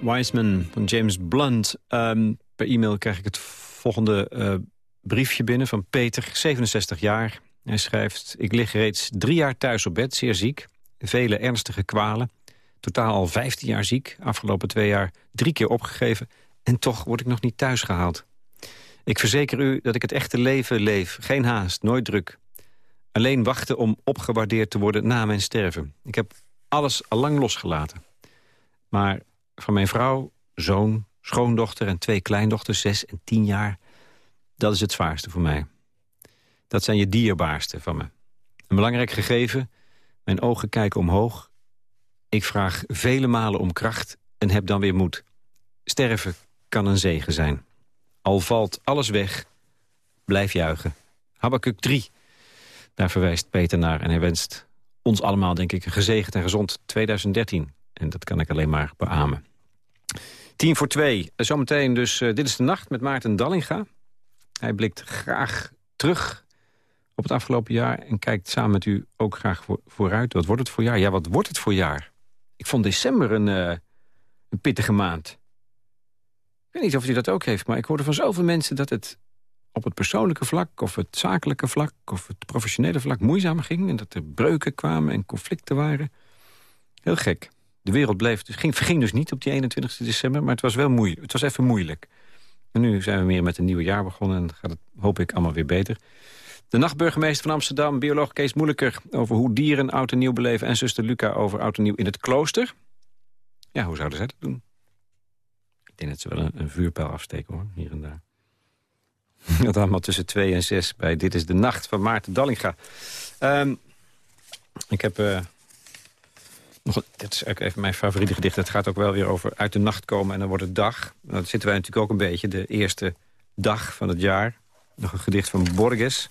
Wiseman van James Blunt. Ehm, per e-mail krijg ik het volgende eh, briefje binnen van Peter, 67 jaar. Hij schrijft, ik lig reeds drie jaar thuis op bed, zeer ziek. Vele ernstige kwalen. Totaal al 15 jaar ziek. Afgelopen twee jaar drie keer opgegeven. En toch word ik nog niet thuis gehaald. Ik verzeker u dat ik het echte leven leef. Geen haast, nooit druk. Alleen wachten om opgewaardeerd te worden na mijn sterven. Ik heb alles al lang losgelaten. Maar van mijn vrouw, zoon, schoondochter en twee kleindochters... zes en tien jaar, dat is het zwaarste voor mij. Dat zijn je dierbaarste van me. Een belangrijk gegeven, mijn ogen kijken omhoog. Ik vraag vele malen om kracht en heb dan weer moed. Sterven kan een zegen zijn. Al valt alles weg, blijf juichen. Habakkuk 3, daar verwijst Peter naar en hij wenst ons allemaal, denk ik, een gezegend en gezond 2013. En dat kan ik alleen maar beamen. Tien voor twee. Zometeen dus uh, Dit is de Nacht met Maarten Dallinga. Hij blikt graag terug op het afgelopen jaar... en kijkt samen met u ook graag voor, vooruit. Wat wordt het voor jaar? Ja, wat wordt het voor jaar? Ik vond december een, uh, een pittige maand. Ik weet niet of u dat ook heeft, maar ik hoorde van zoveel mensen... dat het op het persoonlijke vlak of het zakelijke vlak... of het professionele vlak moeizaam ging... en dat er breuken kwamen en conflicten waren. Heel gek. De wereld bleef, dus ging, verging dus niet op die 21 december... maar het was wel moeilijk. Het was even moeilijk. En nu zijn we weer met een nieuw jaar begonnen... en gaat het, hoop ik, allemaal weer beter. De nachtburgemeester van Amsterdam, bioloog Kees Moeilijker... over hoe dieren oud en nieuw beleven... en zuster Luca over oud en nieuw in het klooster. Ja, hoe zouden zij dat doen? Ik denk dat ze wel een, een vuurpijl afsteken, hoor, hier en daar. Dat allemaal tussen twee en zes bij Dit is de Nacht van Maarten Dallinga. Um, ik heb... Uh, dit is ook even mijn favoriete gedicht. Het gaat ook wel weer over uit de nacht komen en dan wordt het dag. Dat zitten wij natuurlijk ook een beetje. De eerste dag van het jaar. Nog een gedicht van Borges.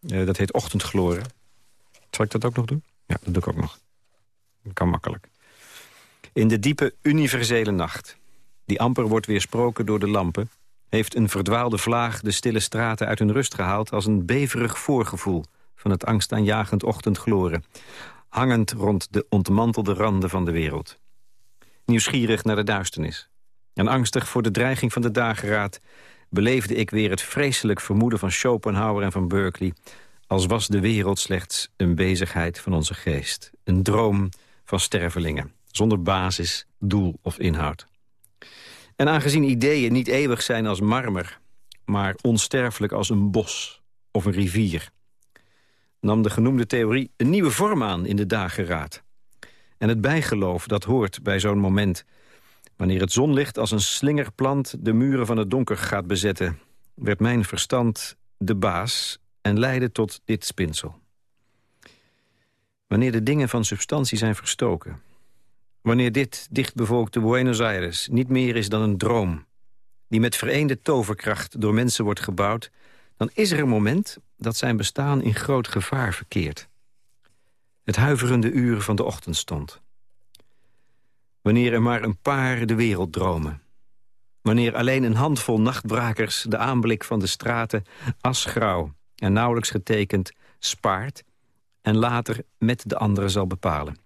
Uh, dat heet Ochtendgloren. Zal ik dat ook nog doen? Ja, dat doe ik ook nog. Dat kan makkelijk. In de diepe universele nacht, die amper wordt weersproken door de lampen heeft een verdwaalde vlaag de stille straten uit hun rust gehaald... als een beverig voorgevoel van het angstaanjagend ochtendgloren... hangend rond de ontmantelde randen van de wereld. Nieuwsgierig naar de duisternis. En angstig voor de dreiging van de dageraad... beleefde ik weer het vreselijk vermoeden van Schopenhauer en van Berkeley... als was de wereld slechts een bezigheid van onze geest. Een droom van stervelingen, zonder basis, doel of inhoud. En aangezien ideeën niet eeuwig zijn als marmer... maar onsterfelijk als een bos of een rivier... nam de genoemde theorie een nieuwe vorm aan in de dageraad. En het bijgeloof dat hoort bij zo'n moment... wanneer het zonlicht als een slingerplant de muren van het donker gaat bezetten... werd mijn verstand de baas en leidde tot dit spinsel. Wanneer de dingen van substantie zijn verstoken Wanneer dit dichtbevolkte Buenos Aires niet meer is dan een droom... die met vereende toverkracht door mensen wordt gebouwd... dan is er een moment dat zijn bestaan in groot gevaar verkeert. Het huiverende uur van de ochtendstond. Wanneer er maar een paar de wereld dromen. Wanneer alleen een handvol nachtbrakers de aanblik van de straten... asgrauw en nauwelijks getekend spaart... en later met de anderen zal bepalen.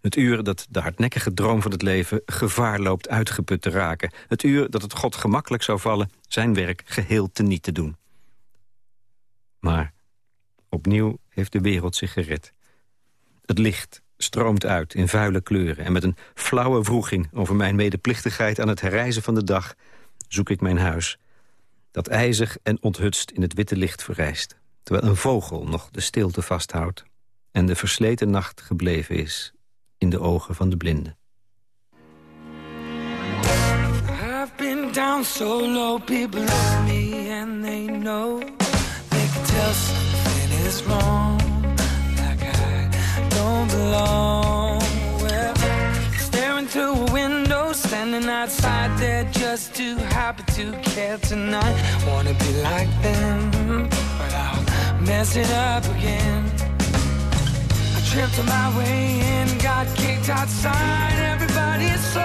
Het uur dat de hardnekkige droom van het leven gevaar loopt uitgeput te raken. Het uur dat het God gemakkelijk zou vallen zijn werk geheel teniet te doen. Maar opnieuw heeft de wereld zich gered. Het licht stroomt uit in vuile kleuren... en met een flauwe vroeging over mijn medeplichtigheid aan het herreizen van de dag... zoek ik mijn huis, dat ijzig en onthutst in het witte licht verrijst... terwijl een vogel nog de stilte vasthoudt... en de versleten nacht gebleven is in de ogen van de blinden. I've been down so low, people love me and they know tell something is wrong, like I don't belong. Staring through a window, standing outside there Just too happy to care tonight. Wanna be like them, but I'll mess it up again. On my way in, got kicked outside. Everybody's so,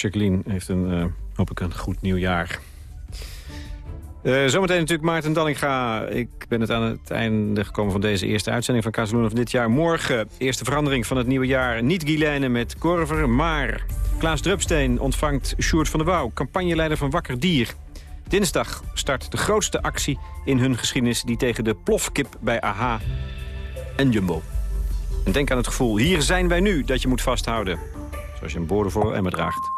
Jacqueline heeft een, eh, hoop ik, een goed nieuwjaar. Eh, zometeen natuurlijk Maarten Dallinga. Ik ben het aan het einde gekomen van deze eerste uitzending van Casaluna van dit jaar. Morgen, eerste verandering van het nieuwe jaar. Niet Guilaine met Korver, maar Klaas Drupsteen ontvangt Sjoerd van der Wouw... campagneleider van Wakker Dier. Dinsdag start de grootste actie in hun geschiedenis... die tegen de plofkip bij AH en Jumbo. En denk aan het gevoel, hier zijn wij nu, dat je moet vasthouden. Zoals je een boorden voor emmer draagt.